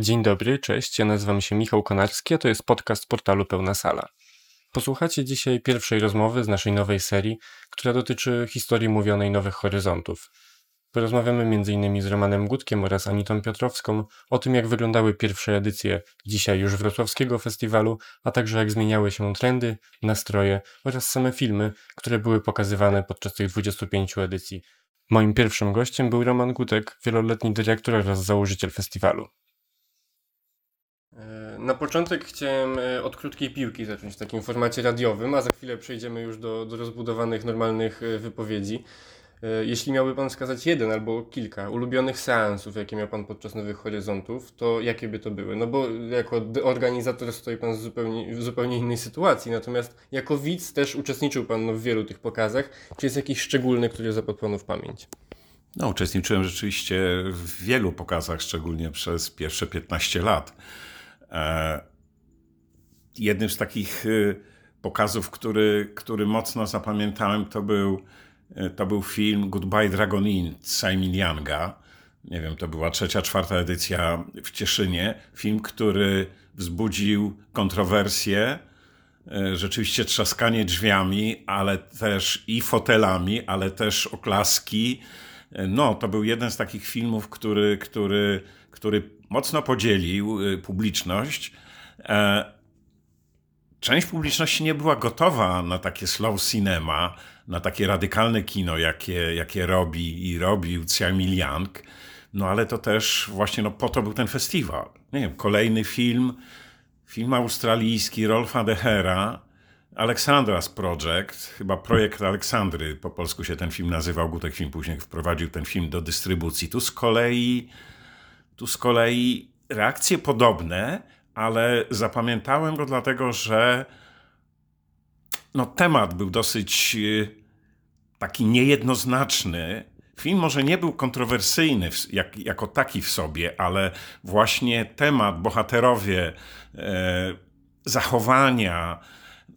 Dzień dobry, cześć. Ja nazywam się Michał Konarski, a to jest podcast portalu Pełna Sala. Posłuchacie dzisiaj pierwszej rozmowy z naszej nowej serii, która dotyczy historii mówionej Nowych Horyzontów. Porozmawiamy m.in. z Romanem Gutkiem oraz Anitą Piotrowską o tym, jak wyglądały pierwsze edycje dzisiaj już wrocławskiego festiwalu, a także jak zmieniały się trendy, nastroje oraz same filmy, które były pokazywane podczas tych 25 edycji. Moim pierwszym gościem był Roman Gutek, wieloletni dyrektor oraz założyciel festiwalu. E, na początek chciałem e, od krótkiej piłki zacząć w takim formacie radiowym, a za chwilę przejdziemy już do, do rozbudowanych, normalnych e, wypowiedzi. Jeśli miałby Pan wskazać jeden albo kilka ulubionych seansów, jakie miał Pan podczas Nowych Horyzontów, to jakie by to były? No bo jako organizator stoi Pan w zupełnie, w zupełnie innej sytuacji, natomiast jako widz też uczestniczył Pan no, w wielu tych pokazach. Czy jest jakiś szczególny, który zapadł Panu w pamięć? No, uczestniczyłem rzeczywiście w wielu pokazach, szczególnie przez pierwsze 15 lat. E, jednym z takich y, pokazów, który, który mocno zapamiętałem, to był, y, to był film Goodbye Dragon Inn Simon Younga. Nie wiem, to była trzecia, czwarta edycja w Cieszynie. Film, który wzbudził kontrowersje, y, rzeczywiście trzaskanie drzwiami, ale też i fotelami, ale też oklaski. No, to był jeden z takich filmów, który, który, który mocno podzielił y, publiczność. E, część publiczności nie była gotowa na takie slow cinema, na takie radykalne kino, jakie, jakie robi i robił Ciamil Young. No ale to też właśnie no, po to był ten festiwal. Nie wiem, kolejny film, film australijski Rolfa Dehera, Aleksandras Project, chyba projekt Aleksandry, po polsku się ten film nazywał, Gutek Film później wprowadził ten film do dystrybucji. Tu z kolei tu z kolei reakcje podobne, ale zapamiętałem go dlatego, że no, temat był dosyć y, taki niejednoznaczny. Film może nie był kontrowersyjny jak, jako taki w sobie, ale właśnie temat, bohaterowie, e, zachowania,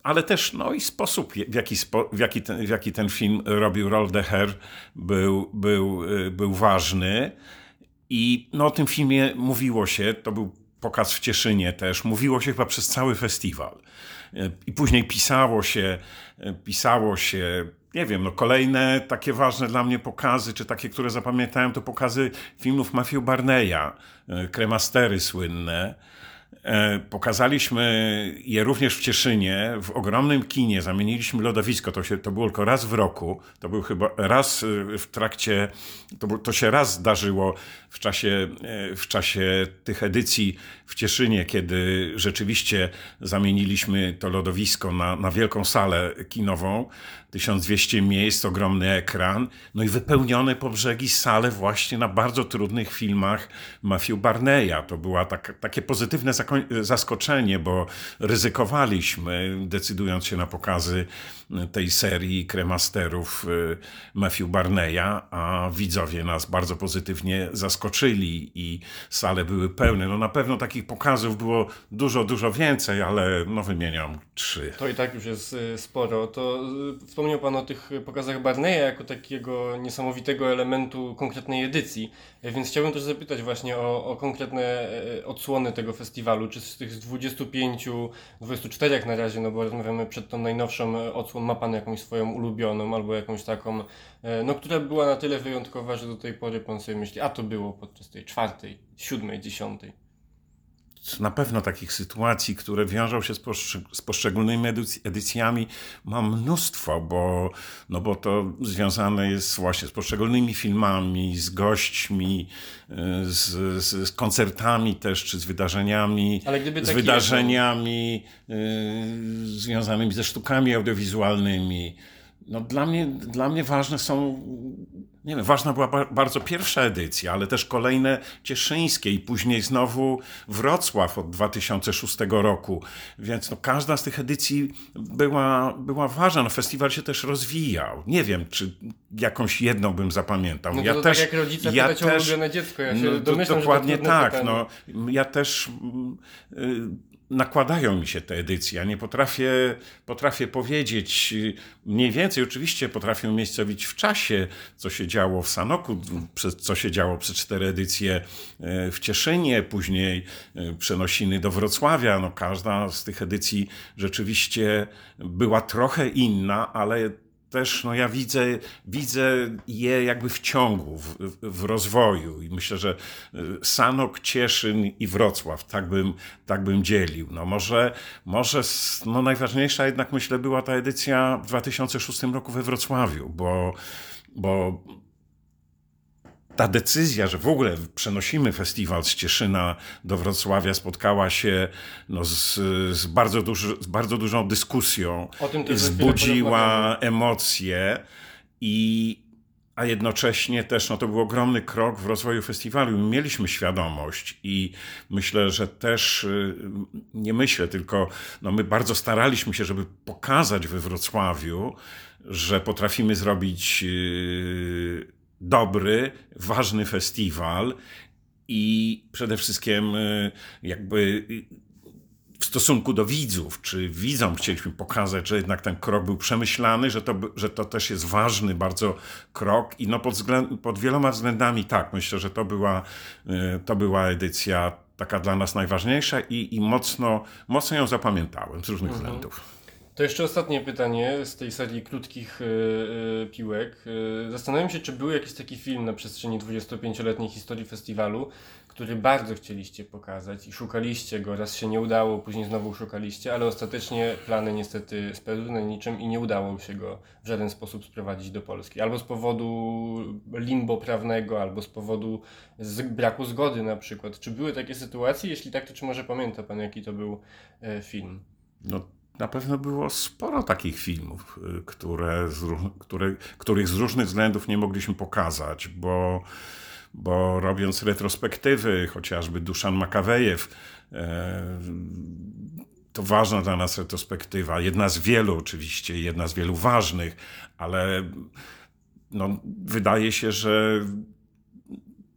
ale też no i sposób, w jaki, spo, w jaki, ten, w jaki ten film robił Deher, był, był, y, był ważny. I no, o tym filmie mówiło się, to był pokaz w Cieszynie też, mówiło się chyba przez cały festiwal. E, I później pisało się, e, pisało się, nie wiem, no kolejne takie ważne dla mnie pokazy, czy takie, które zapamiętałem, to pokazy filmów Matthew Barneya, e, Kremastery słynne, pokazaliśmy je również w Cieszynie, w ogromnym kinie. Zamieniliśmy lodowisko. To, się, to było tylko raz w roku. To był chyba raz e, w trakcie, to, to się raz zdarzyło w czasie, e, w czasie tych edycji w Cieszynie, kiedy rzeczywiście zamieniliśmy to lodowisko na, na wielką salę kinową. 1200 miejsc, ogromny ekran, no i wypełnione po brzegi sale właśnie na bardzo trudnych filmach Matthew Barneya. To była tak, takie pozytywne zaskoczenie, bo ryzykowaliśmy, decydując się na pokazy tej serii kremasterów y, Matthew Barneya, a widzowie nas bardzo pozytywnie zaskoczyli i sale były pełne. No na pewno takich pokazów było dużo, dużo więcej, ale no wymieniam trzy. To i tak już jest y, sporo. To y, wspomniał Pan o tych pokazach Barneya jako takiego niesamowitego elementu konkretnej edycji, więc chciałbym też zapytać właśnie o, o konkretne odsłony tego festiwalu. Czy z tych 25, 24 na razie, no bo rozmawiamy przed tą najnowszą odsłoną ma Pan jakąś swoją ulubioną albo jakąś taką, e, no która była na tyle wyjątkowa, że do tej pory Pan sobie myśli, a to było podczas tej czwartej, siódmej, dziesiątej. Na pewno takich sytuacji, które wiążą się z, z poszczególnymi edycjami, mam mnóstwo, bo, no bo to związane jest właśnie z poszczególnymi filmami, z gośćmi, e, z, z, z koncertami też, czy z wydarzeniami, z wydarzeniami y, związanymi ze sztukami audiowizualnymi. No dla mnie, dla mnie ważne są nie wiem, ważna była bardzo pierwsza edycja, ale też kolejne cieszyńskie i później znowu Wrocław od 2006 roku. Więc no, każda z tych edycji była, była ważna. No, festiwal się też rozwijał. Nie wiem, czy jakąś jedną bym zapamiętał. No to ja to tak też, tak jak rodzice ja też, ulubione dziecko. Ja się no, domyślam, dokładnie tak. No, ja też... Yy, nakładają mi się te edycje. Ja nie potrafię, potrafię powiedzieć mniej więcej, oczywiście potrafię umiejscowić w czasie, co się działo w Sanoku, co się działo przez cztery edycje e, w Cieszynie, później e, przenosiny do Wrocławia. No, każda z tych edycji rzeczywiście była trochę inna, ale też no ja widzę, widzę je jakby w ciągu, w, w, rozwoju i myślę, że y, Sanok, Cieszyn i Wrocław, tak bym, tak bym dzielił. No może, może no najważniejsza jednak myślę była ta edycja w 2006 roku we Wrocławiu, bo, bo ta decyzja, że w ogóle przenosimy festiwal z Cieszyna do Wrocławia, spotkała się no, z, z, bardzo duży, z bardzo dużą dyskusją. O tym też Zbudziła emocje i a jednocześnie też no, to był ogromny krok w rozwoju festiwalu. Mieliśmy świadomość i myślę, że też y, nie myślę, tylko no, my bardzo staraliśmy się, żeby pokazać we Wrocławiu, że potrafimy zrobić yy, dobry, ważny festiwal i przede wszystkim e, jakby w stosunku do widzów, czy widzom chcieliśmy pokazać, że jednak ten krok był przemyślany, że to, że to też jest ważny bardzo krok i no pod, względ, pod wieloma względami tak, myślę, że to była, e, to była edycja taka dla nas najważniejsza i, i mocno, mocno ją zapamiętałem z różnych mhm. względów. To jeszcze ostatnie pytanie z tej serii krótkich yy, piłek. Yy, zastanawiam się, czy był jakiś taki film na przestrzeni 25-letniej historii festiwalu, który bardzo chcieliście pokazać i szukaliście go, raz się nie udało, później znowu szukaliście, ale ostatecznie plany niestety spełzły na niczym i nie udało się go w żaden sposób sprowadzić do Polski. Albo z powodu limbo prawnego, albo z powodu z braku zgody na przykład. Czy były takie sytuacje? Jeśli tak, to czy może pamięta Pan, jaki to był film? No na pewno było sporo takich filmów, y, które, które, których z różnych względów nie mogliśmy pokazać, bo, bo robiąc retrospektywy, chociażby Duszan Makawejew, e, to ważna dla nas retrospektywa, jedna z wielu oczywiście, jedna z wielu ważnych, ale no, wydaje się, że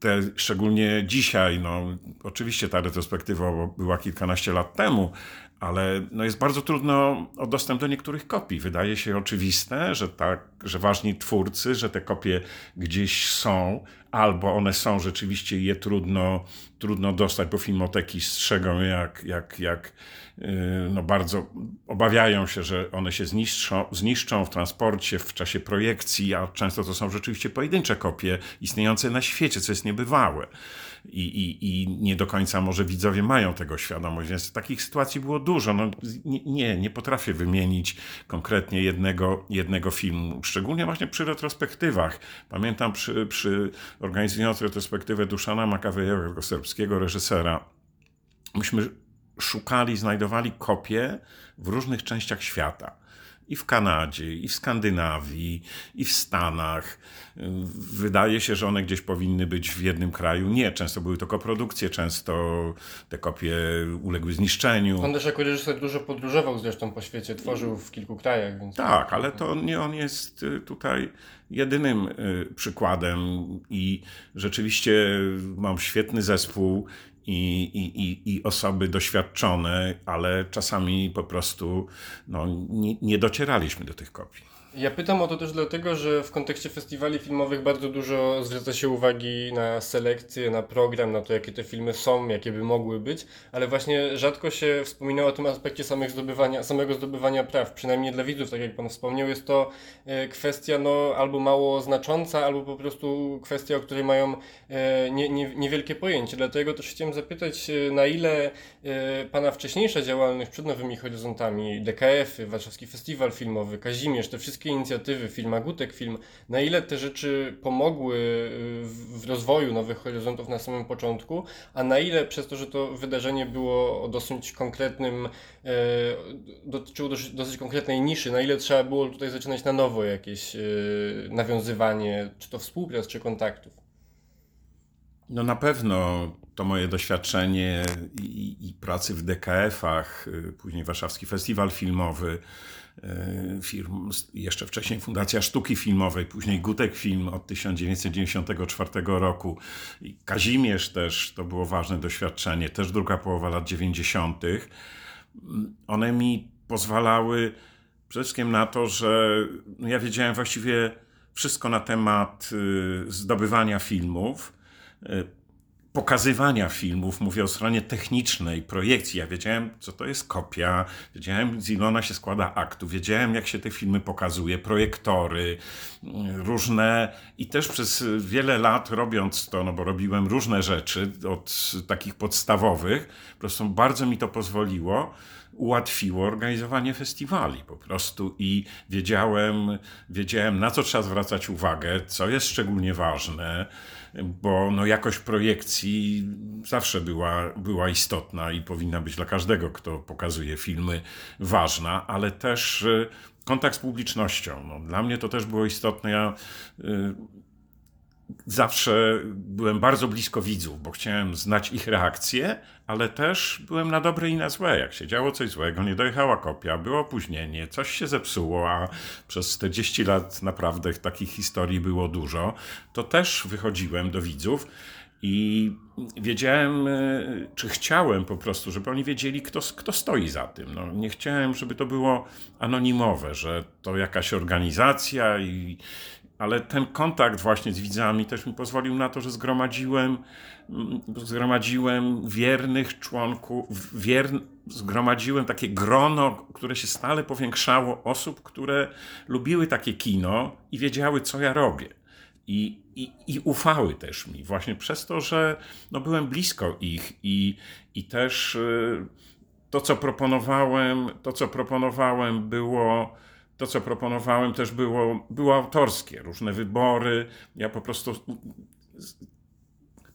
te, szczególnie dzisiaj, no, oczywiście ta retrospektywa była kilkanaście lat temu, ale no jest bardzo trudno o dostęp do niektórych kopii. Wydaje się oczywiste, że, tak, że ważni twórcy, że te kopie gdzieś są, albo one są rzeczywiście je trudno, trudno dostać, bo filmoteki strzegą jak, jak, jak no bardzo obawiają się, że one się zniszczą, zniszczą w transporcie, w czasie projekcji, a często to są rzeczywiście pojedyncze kopie istniejące na świecie, co jest niebywałe i, i, i nie do końca może widzowie mają tego świadomość, więc takich sytuacji było dużo. No, nie, nie potrafię wymienić konkretnie jednego, jednego filmu, szczególnie właśnie przy retrospektywach. Pamiętam przy, przy organizując retrospektywę Duszana Makawejewego, serbskiego reżysera, myśmy szukali, znajdowali kopie w różnych częściach świata i w Kanadzie, i w Skandynawii, i w Stanach. Wydaje się, że one gdzieś powinny być w jednym kraju. Nie, często były to koprodukcje, często te kopie uległy zniszczeniu. On też jako reżyser dużo podróżował zresztą po świecie, tworzył w kilku krajach. Więc tak, ale to nie on jest y, tutaj jedynym y, przykładem i rzeczywiście mam świetny zespół i, i, i osoby doświadczone, ale czasami po prostu no, nie, nie docieraliśmy do tych kopii. Ja pytam o to też dlatego, że w kontekście festiwali filmowych bardzo dużo zwraca się uwagi na selekcję, na program, na to, jakie te filmy są, jakie by mogły być, ale właśnie rzadko się wspomina o tym aspekcie samych zdobywania, samego zdobywania praw. Przynajmniej dla widzów, tak jak Pan wspomniał, jest to e, kwestia no, albo mało znacząca, albo po prostu kwestia, o której mają e, nie, nie, niewielkie pojęcie. Dlatego też chciałem zapytać, e, na ile Pana wcześniejsza działalność przed Nowymi Horyzontami, DKF-y, Warszawski Festiwal Filmowy, Kazimierz, te wszystkie wszystkie inicjatywy, Film Agutek Film, na ile te rzeczy pomogły y, w rozwoju Nowych Horyzontów na samym początku, a na ile przez to, że to wydarzenie było o dosyć konkretnym, e, dotyczyło dosyć, konkretnej niszy, na ile trzeba było tutaj zaczynać na nowo jakieś e, nawiązywanie, czy to współprac, czy kontaktów? No na pewno to moje doświadczenie i, i pracy w DKF-ach, y, później Warszawski Festiwal Filmowy, y, firm, jeszcze wcześniej Fundacja Sztuki Filmowej, później Gutek Film od 1994 roku. I Kazimierz też to było ważne doświadczenie, też druga połowa lat 90. one mi pozwalały przede wszystkim na to, że no ja wiedziałem właściwie wszystko na temat y, zdobywania filmów, y, pokazywania filmów, mówię o stronie technicznej, projekcji. Ja wiedziałem, co to jest kopia, wiedziałem, z ile ona się składa aktu, wiedziałem, jak się te filmy pokazuje, projektory, y, różne. I też przez wiele lat robiąc to, no bo robiłem różne rzeczy, od takich podstawowych, po prostu bardzo mi to pozwoliło ułatwiło organizowanie festiwali po prostu i wiedziałem, wiedziałem na co trzeba zwracać uwagę, co jest szczególnie ważne, bo no jakość projekcji zawsze była, była istotna i powinna być dla każdego, kto pokazuje filmy, ważna, ale też y, kontakt z publicznością. No, dla mnie to też było istotne. Ja, y, zawsze byłem bardzo blisko widzów, bo chciałem znać ich reakcje, ale też byłem na dobre i na złe. Jak się działo coś złego, nie dojechała kopia, było opóźnienie, coś się zepsuło, a przez 40 lat naprawdę takich historii było dużo, to też wychodziłem do widzów. I wiedziałem, e, czy chciałem po prostu, żeby oni wiedzieli, kto, kto stoi za tym. No, nie chciałem, żeby to było anonimowe, że to jakaś organizacja i, ale ten kontakt właśnie z widzami też mi pozwolił na to, że zgromadziłem, mm, zgromadziłem wiernych członków, wier, zgromadziłem takie grono, które się stale powiększało, osób, które lubiły takie kino i wiedziały, co ja robię. I, i, i ufały też mi, właśnie przez to, że no, byłem blisko ich i, i też y, to, co proponowałem, to, co proponowałem, było to, co proponowałem, też było, było autorskie, różne wybory. Ja po prostu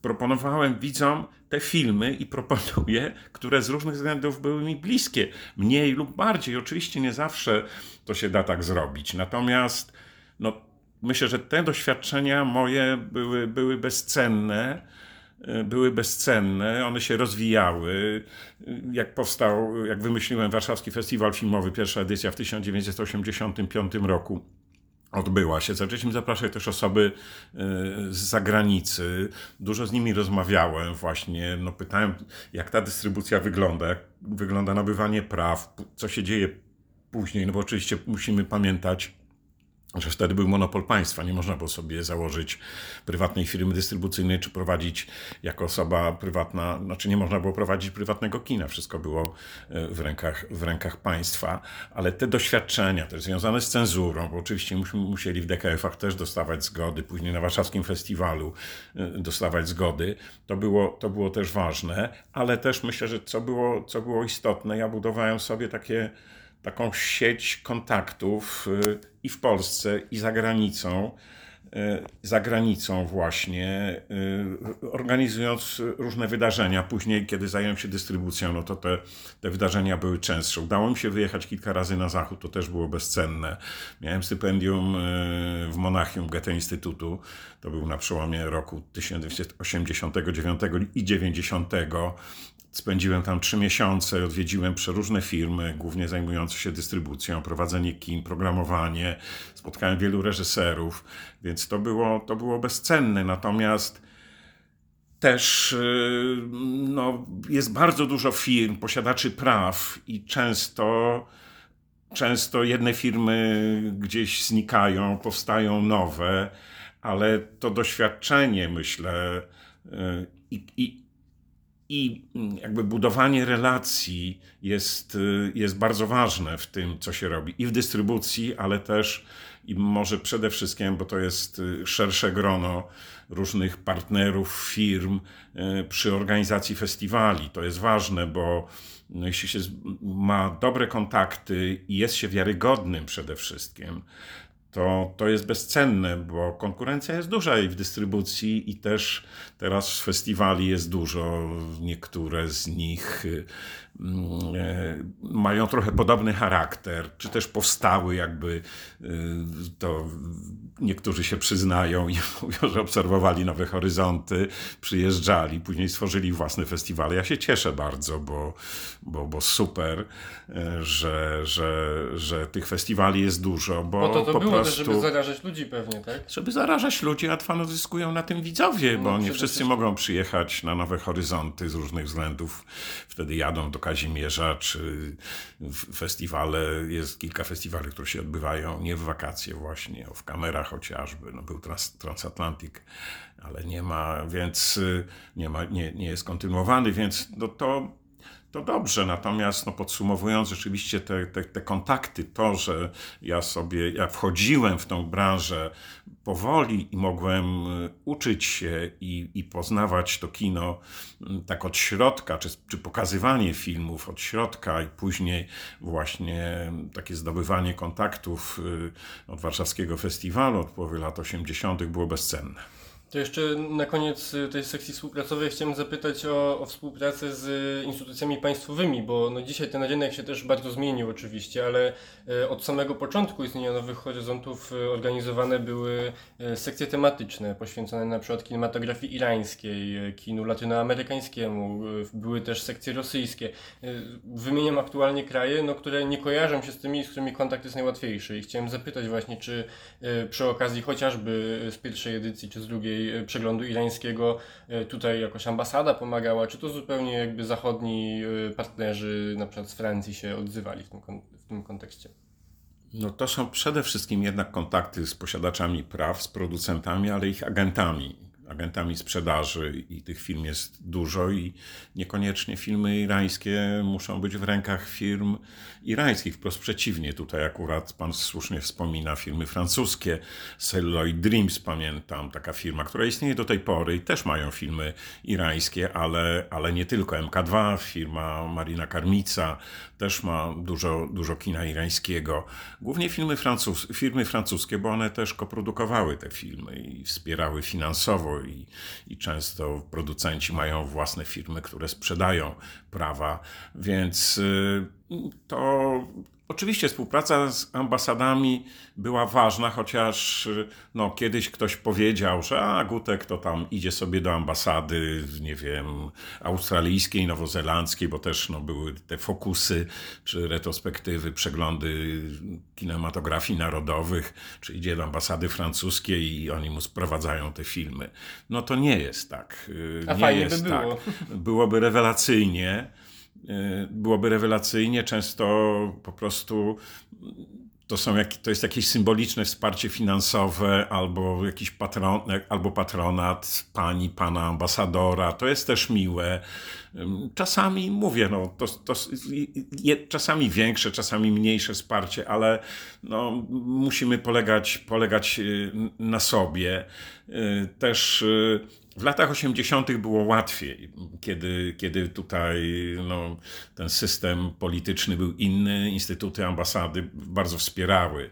proponowałem widzom te filmy i proponuję, które z różnych względów były mi bliskie, mniej lub bardziej. Oczywiście nie zawsze to się da tak zrobić. Natomiast no, myślę, że te doświadczenia moje były, były bezcenne były bezcenne, one się rozwijały. Jak powstał, jak wymyśliłem Warszawski Festiwal Filmowy, pierwsza edycja w 1985 roku odbyła się. Zaczęliśmy zapraszać też osoby e, z zagranicy. Dużo z nimi rozmawiałem właśnie. No, pytałem, jak ta dystrybucja wygląda, jak wygląda nabywanie praw, co się dzieje później. No bo oczywiście musimy pamiętać, że wtedy był monopol państwa. Nie można było sobie założyć prywatnej firmy dystrybucyjnej, czy prowadzić jako osoba prywatna, znaczy nie można było prowadzić prywatnego kina. Wszystko było e, w rękach, w rękach państwa. Ale te doświadczenia też związane z cenzurą, bo oczywiście musieli w DKF-ach też dostawać zgody, później na warszawskim festiwalu e, dostawać zgody, to było, to było też ważne, ale też myślę, że co było, co było istotne, ja budowałem sobie takie taką sieć kontaktów y, i w Polsce, i za granicą, y, za granicą właśnie, y, organizując różne wydarzenia. Później, kiedy zająłem się dystrybucją, no to te, te wydarzenia były częstsze. Udało mi się wyjechać kilka razy na zachód, to też było bezcenne. Miałem stypendium w Monachium Goethe Instytutu, to był na przełomie roku 1989 i 90 Spędziłem tam trzy miesiące, odwiedziłem przeróżne firmy, głównie zajmujące się dystrybucją, prowadzenie kin, programowanie. Spotkałem wielu reżyserów, więc to było, to było bezcenne. Natomiast też y, no, jest bardzo dużo firm, posiadaczy praw i często, często jedne firmy gdzieś znikają, powstają nowe, ale to doświadczenie, myślę, y, i, i, i mm, jakby budowanie relacji jest, y, jest bardzo ważne w tym, co się robi i w dystrybucji, ale też i może przede wszystkim, bo to jest y, szersze grono różnych partnerów, firm y, przy organizacji festiwali. To jest ważne, bo no, jeśli się ma dobre kontakty i jest się wiarygodnym przede wszystkim, to, to jest bezcenne, bo konkurencja jest duża i w dystrybucji, i też teraz festiwali jest dużo. Niektóre z nich mm, e, mają trochę podobny charakter, czy też powstały jakby e, to niektórzy się przyznają i mówią, że obserwowali Nowe Horyzonty, przyjeżdżali, później stworzyli własne festiwale. Ja się cieszę bardzo, bo, bo, bo super, e, że, że, że tych festiwali jest dużo. Bo, bo to, to po było prostu, też, żeby zarażać ludzi pewnie, tak? Żeby zarażać ludzi, a fan zyskują na tym widzowie, bo no, nie wszyscy mogą przyjechać na Nowe Horyzonty z różnych względów. Wtedy jadą do Kazimierza, czy festiwale, jest kilka festiwali, które się odbywają nie w wakacje właśnie, w kamerach chociażby, no był trans, transatlantyk, ale nie ma, więc y, nie, ma, nie, nie jest kontynuowany, więc no to to dobrze. Natomiast no, podsumowując, rzeczywiście te, te, te, kontakty, to, że ja sobie, ja wchodziłem w tą branżę powoli i mogłem y, uczyć się i, i poznawać to kino tak od środka, czy, czy pokazywanie filmów od środka i później właśnie takie zdobywanie kontaktów y, od warszawskiego festiwalu od połowy lat 80. było bezcenne. To jeszcze na koniec y, tej sekcji współpracowej chciałem zapytać o, o, współpracę z instytucjami państwowymi, bo no dzisiaj ten rynek się też bardzo zmienił oczywiście, ale y, od samego początku istnienia Nowych Horyzontów y, organizowane były sekcje tematyczne poświęcone na przykład kinematografii irańskiej, kinu latynoamerykańskiemu, były też sekcje rosyjskie. Wymieniam aktualnie kraje, no, które nie kojarzą się z tymi, z którymi kontakt jest najłatwiejszy i chciałem zapytać właśnie, czy przy okazji chociażby z pierwszej edycji, czy z drugiej E, przeglądu irańskiego e, tutaj jakoś ambasada pomagała, czy to zupełnie jakby zachodni e, partnerzy, na przykład z Francji się odzywali w tym, w tym kontekście? No to są przede wszystkim jednak kontakty z posiadaczami praw, z producentami, ale ich agentami agentami sprzedaży i tych firm jest dużo i niekoniecznie filmy irańskie muszą być w rękach firm irańskich. Wprost przeciwnie, tutaj akurat pan słusznie wspomina firmy francuskie, Celluloid Dreams pamiętam, taka firma, która istnieje do tej pory i też mają filmy irańskie, ale, ale nie tylko. MK2, firma Marina Karmica też ma dużo, dużo kina irańskiego. Głównie filmy francus firmy francuskie, bo one też koprodukowały te filmy i wspierały finansowo i, i często producenci mają własne firmy, które sprzedają prawa, więc y, to Oczywiście współpraca z ambasadami była ważna, chociaż no, kiedyś ktoś powiedział, że a, Gutek to tam idzie sobie do ambasady, nie wiem, australijskiej, nowozelandzkiej, bo też no, były te fokusy, czy retrospektywy, przeglądy kinematografii narodowych, czy idzie do ambasady francuskiej i oni mu sprowadzają te filmy. No to nie jest tak. A nie jest by było. tak. Byłoby rewelacyjnie. Y, byłoby rewelacyjnie. Często po prostu to, są jak, to jest jakieś symboliczne wsparcie finansowe albo jakiś patron, albo patronat pani, pana ambasadora. To jest też miłe. Czasami mówię, no, to, to czasami większe, czasami mniejsze wsparcie, ale no, musimy polegać, polegać y, na sobie. Y, też w latach 80. było łatwiej, kiedy, kiedy tutaj no, ten system polityczny był inny, instytuty, ambasady bardzo wspierały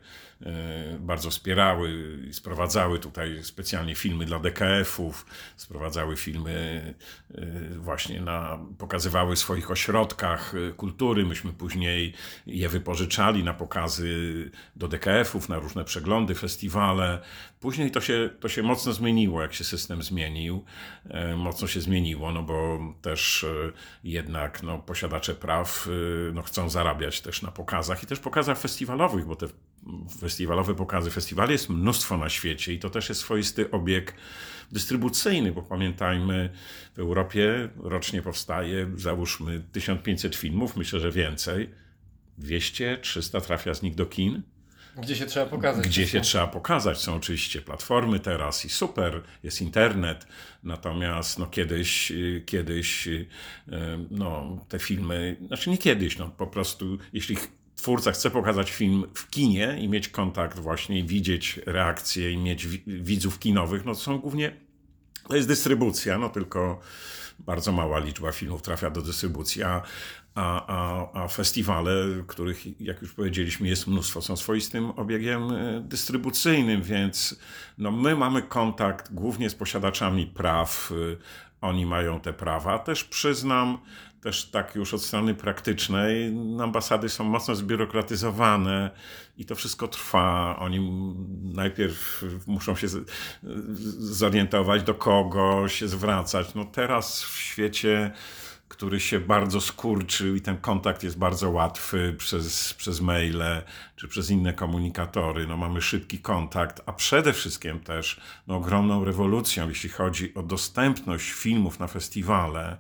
bardzo wspierały i sprowadzały tutaj specjalnie filmy dla DKF-ów, sprowadzały filmy e, właśnie na, pokazywały w swoich ośrodkach e, kultury. Myśmy później je wypożyczali na pokazy do DKF-ów, na różne przeglądy, festiwale. Później to się, to się mocno zmieniło, jak się system zmienił. Mocno się zmieniło, no bo też jednak no, posiadacze praw no, chcą zarabiać też na pokazach i też pokazach festiwalowych, bo te festiwalowe pokazy. Festiwali jest mnóstwo na świecie i to też jest swoisty obieg dystrybucyjny, bo pamiętajmy, w Europie rocznie powstaje, załóżmy, 1500 filmów, myślę, że więcej. 200, 300 trafia z nich do kin. Gdzie się trzeba pokazać. Gdzie się trzeba pokazać. Są oczywiście platformy teraz i super, jest internet. Natomiast no, kiedyś, kiedyś no, te filmy, znaczy nie kiedyś, no, po prostu jeśli twórca chce pokazać film w kinie i mieć kontakt właśnie, widzieć reakcje i mieć widzów kinowych, no to są głównie, to jest dystrybucja, no tylko bardzo mała liczba filmów trafia do dystrybucji, a, a, a, festiwale, których, jak już powiedzieliśmy, jest mnóstwo, są swoistym obiegiem e, dystrybucyjnym, więc no, my mamy kontakt głównie z posiadaczami praw, e, oni mają te prawa. Też przyznam, też tak już od strony praktycznej, ambasady są mocno zbiurokratyzowane i to wszystko trwa. Oni najpierw muszą się zorientować, do kogo się zwracać. No teraz w świecie który się bardzo skurczył i ten kontakt jest bardzo łatwy przez, przez maile czy przez inne komunikatory. No, mamy szybki kontakt, a przede wszystkim też no, ogromną rewolucją, jeśli chodzi o dostępność filmów na festiwale,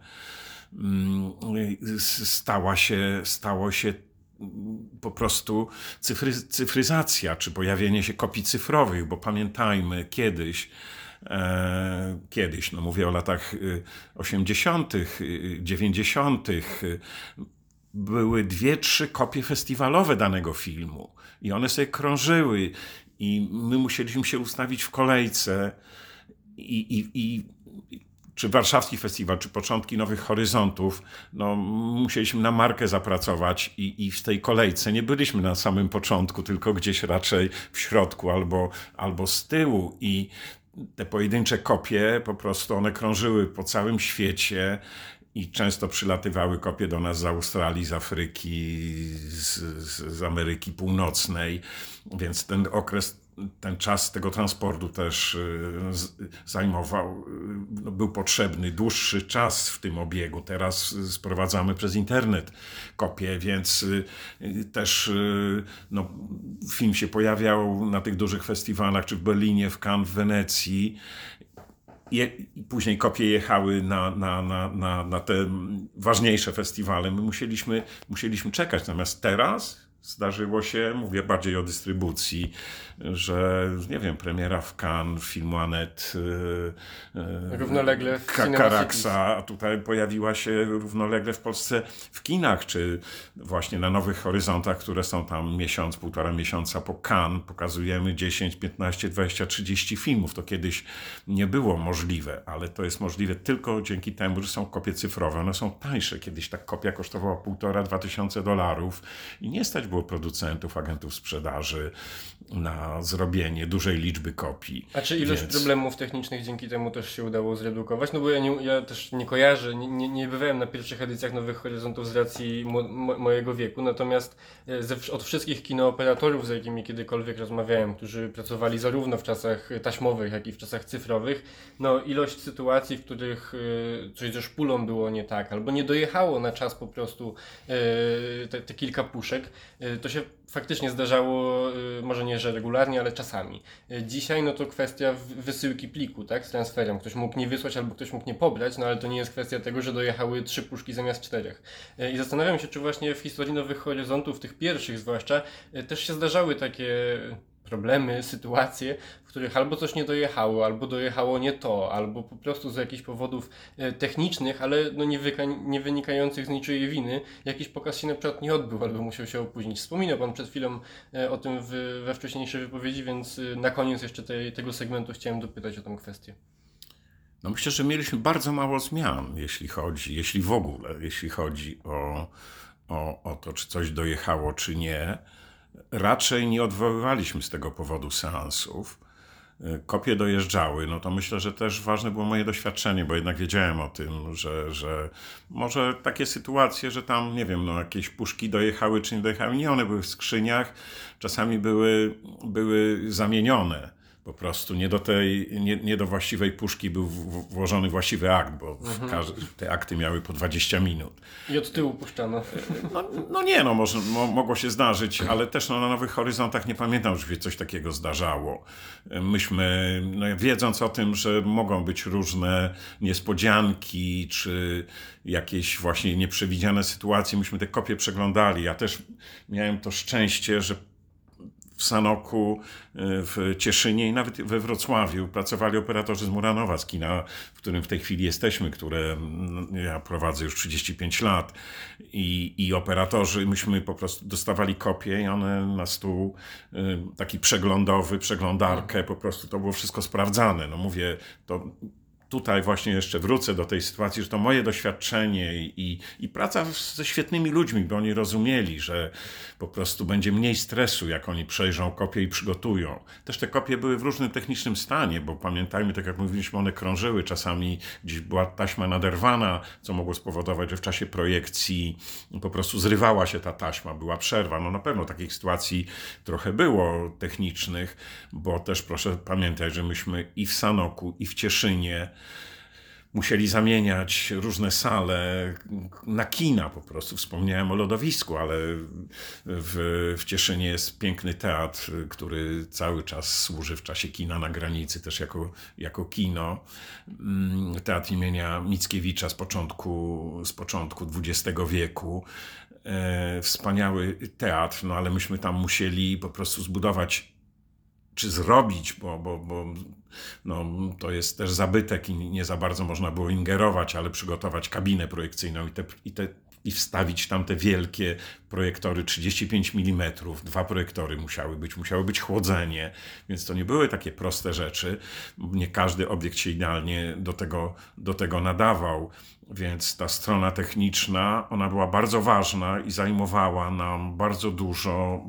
stała się, stało się po prostu cyfry, cyfryzacja, czy pojawienie się kopii cyfrowych, bo pamiętajmy, kiedyś E, kiedyś, no mówię o latach 80., y, 90., y, y, były dwie, trzy kopie festiwalowe danego filmu i one sobie krążyły i my musieliśmy się ustawić w kolejce i, i, i czy warszawski festiwal, czy początki Nowych Horyzontów, no, musieliśmy na markę zapracować i, i w tej kolejce nie byliśmy na samym początku, tylko gdzieś raczej w środku albo, albo z tyłu. I te pojedyncze kopie po prostu one krążyły po całym świecie i często przylatywały kopie do nas z Australii, z Afryki, z, z Ameryki Północnej, więc ten okres ten czas tego transportu też y, zajmował, y, no, był potrzebny dłuższy czas w tym obiegu. Teraz sprowadzamy przez internet kopie, więc y, też no, film się pojawiał na tych dużych festiwalach, czy w Berlinie, w Cannes, w Wenecji. I później kopie jechały na, na, na, na, na te ważniejsze festiwale. My musieliśmy, musieliśmy czekać. Natomiast teraz zdarzyło się, mówię bardziej o dystrybucji, że nie wiem, premiera w Cannes filmu Anet yy, równolegle w Karaksa, a tutaj pojawiła się równolegle w Polsce w kinach, czy właśnie na Nowych Horyzontach, które są tam miesiąc, półtora miesiąca po Cannes, pokazujemy 10, 15, 20, 30 filmów. To kiedyś nie było możliwe, ale to jest możliwe tylko dzięki temu, że są kopie cyfrowe. One są tańsze. Kiedyś ta kopia kosztowała półtora, dwa tysiące dolarów i nie stać było producentów, agentów sprzedaży na zrobienie dużej liczby kopii. A czy ilość Więc... problemów technicznych dzięki temu też się udało zredukować? No bo ja, nie, ja też nie kojarzę, nie, nie, bywałem na pierwszych edycjach Nowych Horyzontów z racji mo, mo, mojego wieku, natomiast e, ze, od wszystkich kinooperatorów, z jakimi kiedykolwiek rozmawiałem, którzy pracowali zarówno w czasach taśmowych, jak i w czasach cyfrowych, no ilość sytuacji, w których y, coś ze szpulą było nie tak, albo nie dojechało na czas po prostu y, te, te kilka puszek, to się faktycznie zdarzało, y, może nie, że regularnie, ale czasami. Y, dzisiaj no to kwestia wysyłki pliku, tak, z transferem. Ktoś mógł nie wysłać albo ktoś mógł nie pobrać, no ale to nie jest kwestia tego, że dojechały trzy puszki zamiast czterech. I zastanawiam się, czy właśnie w historii Nowych Horyzontów, tych pierwszych zwłaszcza, też się zdarzały takie problemy, sytuacje, w których albo coś nie dojechało, albo dojechało nie to, albo po prostu z jakichś powodów e, technicznych, ale no nie, nie wynikających z niczyjej winy, jakiś pokaz się na przykład nie odbył, albo musiał się opóźnić. Wspominał Pan przed chwilą e, o tym w, we wcześniejszej wypowiedzi, więc e, na koniec jeszcze tej, tego segmentu chciałem dopytać o tę kwestię. No myślę, że mieliśmy bardzo mało zmian, jeśli chodzi, jeśli w ogóle, jeśli chodzi o, o, o to, czy coś dojechało, czy nie raczej nie odwoływaliśmy z tego powodu seansów. Kopie dojeżdżały, no to myślę, że też ważne było moje doświadczenie, bo jednak wiedziałem o tym, że, że może takie sytuacje, że tam, nie wiem, no jakieś puszki dojechały czy nie dojechały, nie, one były w skrzyniach, czasami były, były zamienione po prostu nie do tej, nie, nie do właściwej puszki był włożony właściwy akt, bo mhm. te akty miały po 20 minut. I od tyłu puszczano. No, no nie, no może, mo, mogło się zdarzyć, ale też no, na Nowych Horyzontach nie pamiętam, że coś takiego zdarzało. Myśmy, no, wiedząc o tym, że mogą być różne niespodzianki, czy jakieś właśnie nieprzewidziane sytuacje, myśmy te kopie przeglądali. Ja też miałem to szczęście, że w Sanoku, e, w Cieszynie i nawet we Wrocławiu pracowali operatorzy z Muranowa, z kina, w którym w tej chwili jesteśmy, które ja prowadzę już 35 lat. I, i operatorzy, myśmy po prostu dostawali kopie i one na stół, e, taki przeglądowy, przeglądarkę, po prostu to było wszystko sprawdzane. No mówię, to tutaj właśnie jeszcze wrócę do tej sytuacji, że to moje doświadczenie i, i praca ze świetnymi ludźmi, bo oni rozumieli, że po prostu będzie mniej stresu, jak oni przejrzą kopię i przygotują. Też te kopie były w różnym technicznym stanie, bo pamiętajmy, tak jak mówiliśmy, one krążyły, czasami gdzieś była taśma naderwana, co mogło spowodować, że w czasie projekcji po prostu zrywała się ta taśma, była przerwa. No na pewno takich sytuacji trochę było technicznych, bo też proszę pamiętać, że myśmy i w Sanoku, i w Cieszynie musieli zamieniać różne sale na kina po prostu. Wspomniałem o lodowisku, ale w, w Cieszynie jest piękny teatr, który cały czas służy w czasie kina na granicy też jako, jako kino. Mm, teatr imienia Mickiewicza z początku, z początku XX wieku. E, wspaniały teatr, no ale myśmy tam musieli po prostu zbudować czy zrobić, bo, bo, bo no, to jest też zabytek i nie za bardzo można było ingerować, ale przygotować kabinę projekcyjną i, te, i, te, i wstawić tam te wielkie projektory 35 mm. Dwa projektory musiały być, musiało być chłodzenie, więc to nie były takie proste rzeczy. Nie każdy obiekt się idealnie do tego, do tego nadawał. Więc ta strona techniczna, ona była bardzo ważna i zajmowała nam bardzo dużo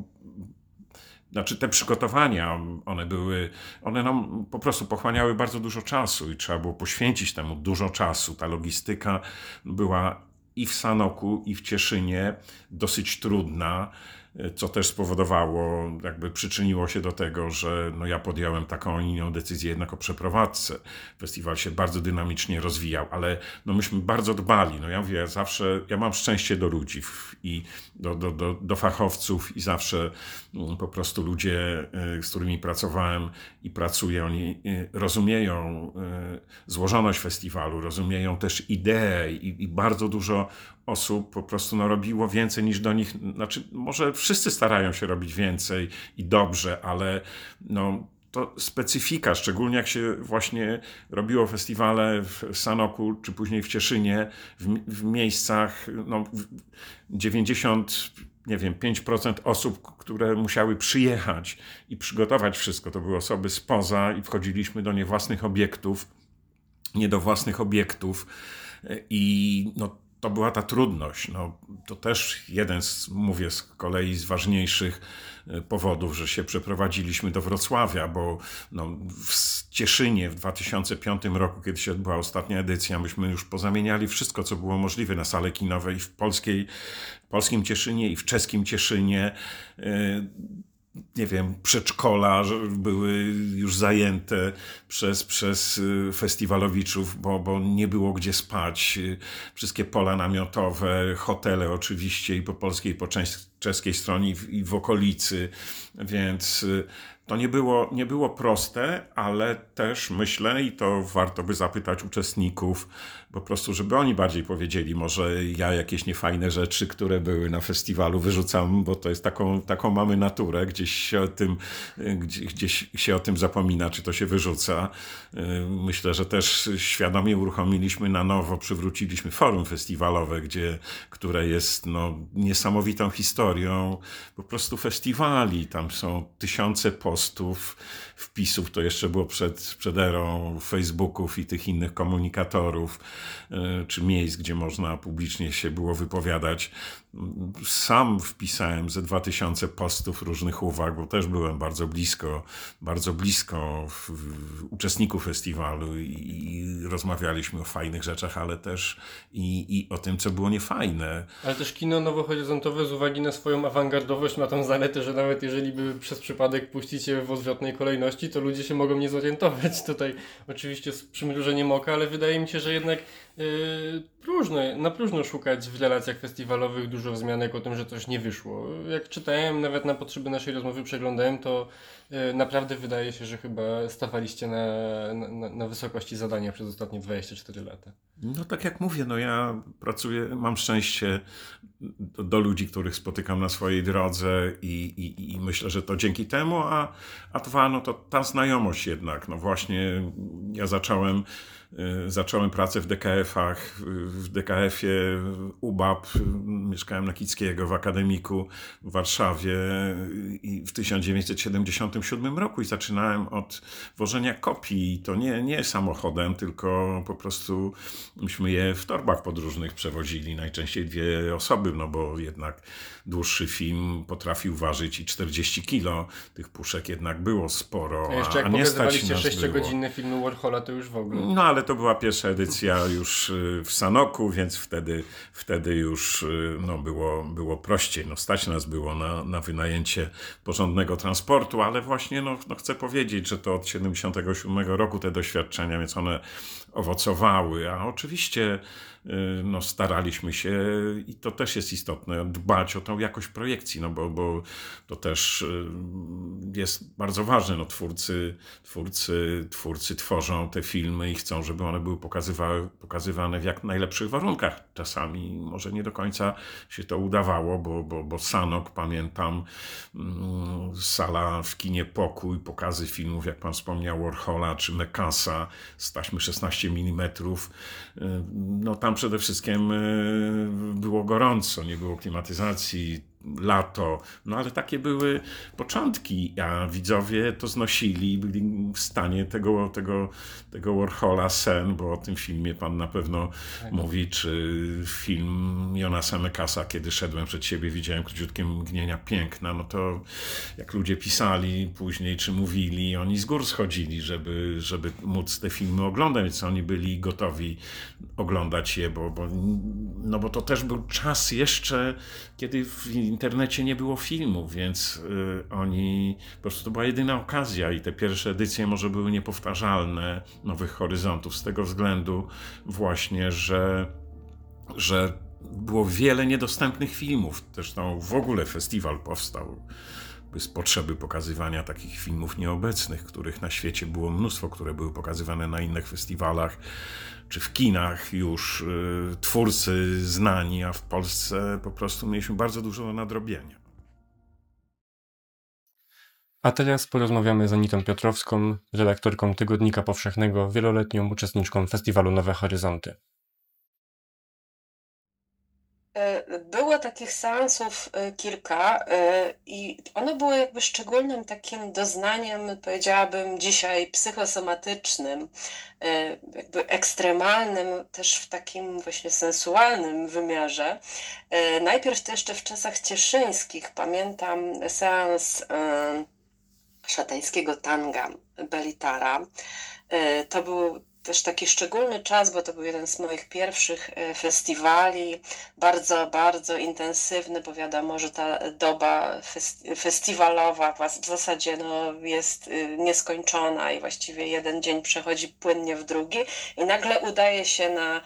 znaczy te przygotowania, one były, one nam po prostu pochłaniały bardzo dużo czasu i trzeba było poświęcić temu dużo czasu. Ta logistyka była i w Sanoku, i w Cieszynie dosyć trudna co też spowodowało, jakby przyczyniło się do tego, że no ja podjąłem taką inną decyzję jednak o przeprowadzce. Festiwal się bardzo dynamicznie rozwijał, ale no myśmy bardzo dbali. No ja mówię, zawsze, ja mam szczęście do ludzi i do, do, do, do fachowców i zawsze mm, po prostu ludzie, y, z którymi pracowałem i pracuję, oni y, rozumieją y, złożoność festiwalu, rozumieją też ideę i, i bardzo dużo osób po prostu no, robiło więcej niż do nich, znaczy może wszyscy starają się robić więcej i dobrze, ale no, to specyfika, szczególnie jak się właśnie robiło festiwale w Sanoku, czy później w Cieszynie, w, w miejscach, no, 90, nie wiem, 5% osób, które musiały przyjechać i przygotować wszystko, to były osoby spoza i wchodziliśmy do nie własnych obiektów, nie do własnych obiektów. I no, to była ta trudność. No, to też jeden z, mówię z kolei z ważniejszych e, powodów, że się przeprowadziliśmy do Wrocławia, bo no, w Cieszynie w 2005 roku, kiedy się odbyła ostatnia edycja, myśmy już pozamieniali wszystko, co było możliwe na sale kinowej w polskiej, polskim Cieszynie i w czeskim Cieszynie e, nie wiem, przedszkola były już zajęte przez, przez y, festiwalowiczów, bo, bo nie było gdzie spać. Wszystkie pola namiotowe, hotele oczywiście i po polskiej, i po czeskiej stronie i w okolicy, więc y, to nie było, nie było proste, ale też myślę, i to warto by zapytać uczestników, po prostu, żeby oni bardziej powiedzieli, może ja jakieś niefajne rzeczy, które były na festiwalu wyrzucam, bo to jest taką, taką mamy naturę, gdzieś się o tym, gdzieś, się o tym zapomina, czy to się wyrzuca. Myślę, że też świadomie uruchomiliśmy na nowo, przywróciliśmy forum festiwalowe, gdzie, które jest no, niesamowitą historią po prostu festiwali. Tam są tysiące postów, wpisów, to jeszcze było przed, przed erą Facebooków i tych innych komunikatorów, czy miejsc, gdzie można publicznie się było wypowiadać. Sam wpisałem ze 2000 postów różnych uwag, bo też byłem bardzo blisko, bardzo blisko w, w uczestników festiwalu i, i, rozmawialiśmy o fajnych rzeczach, ale też i, i o tym, co było niefajne. Ale też kino nowohoryzontowe z uwagi na swoją awangardowość ma tą zaletę, że nawet jeżeli by przez przypadek puścić je w odwrotnej kolejności, to ludzie się mogą nie zorientować. Tutaj oczywiście z przymrużeniem oka, ale wydaje mi się, że jednak próżno, na próżno szukać w relacjach festiwalowych dużo wzmianek o tym, że coś nie wyszło. Jak czytałem, nawet na potrzeby naszej rozmowy przeglądałem, to yy, naprawdę wydaje się, że chyba stawaliście na, na, na, wysokości zadania przez ostatnie 24 lata. No tak jak mówię, no ja pracuję, mam szczęście do, do ludzi, których spotykam na swojej drodze i, i, i, myślę, że to dzięki temu, a, a dwa, no to ta znajomość jednak, no właśnie ja zacząłem Y, zacząłem pracę w DKF-ach, w DKF-ie UBAP, mieszkałem na Kickiego w Akademiku w Warszawie i w 1977 roku i zaczynałem od wożenia kopii. To nie, nie samochodem, tylko po prostu myśmy je w torbach podróżnych przewozili, najczęściej dwie osoby, no bo jednak dłuższy film potrafił ważyć i 40 kilo. Tych puszek jednak było sporo. A jeszcze jak a nie pokazywaliście 6-godzinne filmy Warhola, to już w ogóle. No ale to była pierwsza edycja już y, w Sanoku, więc wtedy, wtedy już y, no, było, było prościej. No, stać nas było na, na wynajęcie porządnego transportu, ale właśnie no, no, chcę powiedzieć, że to od 77 roku te doświadczenia, więc one owocowały, a oczywiście y, no, staraliśmy się i to też jest istotne, dbać o tą jakość projekcji, no bo, bo to też y, jest bardzo ważne. No, twórcy, twórcy, twórcy tworzą te filmy i chcą, żeby one były pokazywane w jak najlepszych warunkach. Czasami może nie do końca się to udawało, bo, bo, bo Sanok, pamiętam, mm, sala w kinie Pokój, pokazy filmów, jak pan wspomniał, Warhola czy Mekasa z taśmy 16 mm. No tam przede wszystkim y, było gorąco, nie było klimatyzacji, lato, no ale takie były początki, a widzowie to znosili, byli w stanie tego, tego, tego Warhola Sen, bo o tym filmie pan na pewno tak. mówi, czy film Jonasa Mekasa, kiedy szedłem przed siebie, widziałem króciutkie mgnienia piękna, no to jak ludzie pisali później, czy mówili, oni z gór schodzili, żeby, żeby móc te filmy oglądać, więc oni byli gotowi oglądać je, bo, bo, no bo to też był czas jeszcze, kiedy w internecie nie było filmów, więc y, oni, po prostu to była jedyna okazja i te pierwsze edycje może były niepowtarzalne Nowych Horyzontów z tego względu właśnie, że, że było wiele niedostępnych filmów. Zresztą w ogóle festiwal powstał z potrzeby pokazywania takich filmów nieobecnych, których na świecie było mnóstwo, które były pokazywane na innych festiwalach czy w kinach już y, twórcy znani, a w Polsce po prostu mieliśmy bardzo dużo do nadrobienia. A teraz porozmawiamy z Anitą Piotrowską, redaktorką Tygodnika Powszechnego, wieloletnią uczestniczką festiwalu Nowe Horyzonty. E, było takich seansów e, kilka e, i one były jakby szczególnym takim doznaniem, powiedziałabym dzisiaj psychosomatycznym, jakby ekstremalnym, też w takim właśnie sensualnym wymiarze. Najpierw to jeszcze w czasach cieszyńskich pamiętam seans szatańskiego tanga Belitara. To był też taki szczególny czas, bo to był jeden z moich pierwszych e, festiwali, bardzo, bardzo intensywny, bo wiadomo, że ta doba festiwalowa w zasadzie no, jest y, nieskończona i właściwie jeden dzień przechodzi płynnie w drugi i nagle udaje się na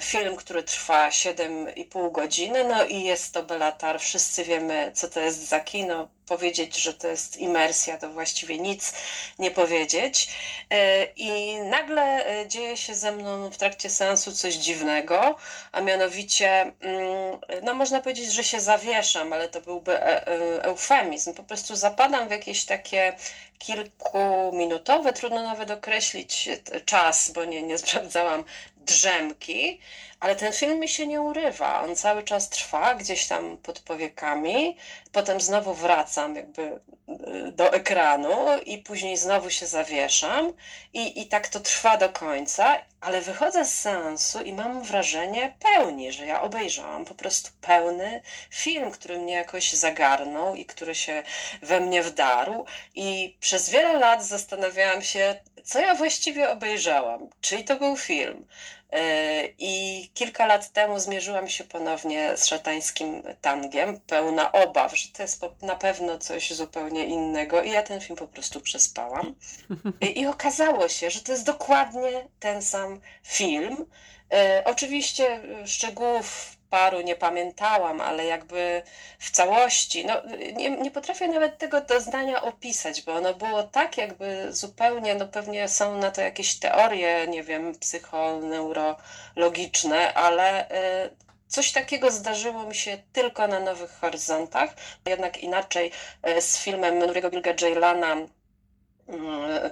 film, który trwa 7,5 godziny, no i jest to Belatar. Wszyscy wiemy, co to jest za kino. Powiedzieć, że to jest imersja, to właściwie nic nie powiedzieć. Y, I nagle dzieje się ze mną w trakcie seansu coś dziwnego, a mianowicie, mm, no można powiedzieć, że się zawieszam, ale to byłby e, e, eufemizm. Po prostu zapadam w jakieś takie kilkuminutowe, trudno nawet określić czas, bo nie, nie sprawdzałam drzemki, ale ten film mi się nie urywa. On cały czas trwa gdzieś tam pod powiekami, potem znowu wracam jakby y, do ekranu i później znowu się zawieszam. I, i tak to trwa do końca, ale wychodzę z seansu i mam wrażenie pełni, że ja obejrzałam po prostu pełny film, który mnie jakoś zagarnął i który się we mnie wdarł. I przez wiele lat zastanawiałam się, co ja właściwie obejrzałam, czyj to był film. E, I kilka lat temu zmierzyłam się ponownie z szatańskim tangiem, pełna obaw, że to jest na pewno coś zupełnie innego. I ja ten film po prostu przespałam. I, i okazało się, że to jest dokładnie ten sam film. E, oczywiście szczegółów paru nie pamiętałam, ale jakby w całości, no nie, nie potrafię nawet tego doznania opisać, bo ono było tak jakby zupełnie, no pewnie są na to jakieś teorie, nie wiem, psychoneurologiczne, ale y, coś takiego zdarzyło mi się tylko na Nowych Horyzontach, jednak inaczej y, z filmem Nuriego Bilga Jaylana mm,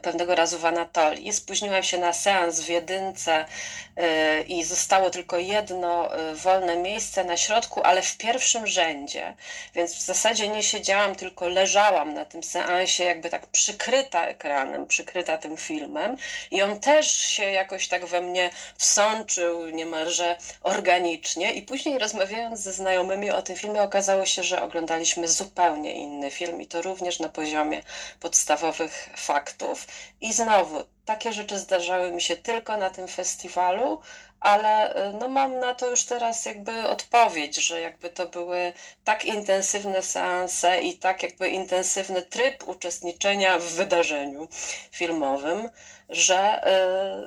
pewnego razu w Anatolii. Spóźniłam się na seans w jedynce y, i zostało tylko jedno y, wolne miejsce na środku, ale w pierwszym rzędzie, więc w zasadzie nie siedziałam, tylko leżałam na tym seansie, jakby tak przykryta ekranem, przykryta tym filmem. I on też się jakoś tak we mnie wsączył niemalże organicznie. I później rozmawiając ze znajomymi o tym filmie okazało się, że oglądaliśmy zupełnie inny film i to również na poziomie podstawowych faktów. I znowu, takie rzeczy zdarzały mi się tylko na tym festiwalu, ale y, no mam na to już teraz jakby odpowiedź, że jakby to były tak intensywne seanse i tak jakby intensywny tryb uczestniczenia w wydarzeniu filmowym, że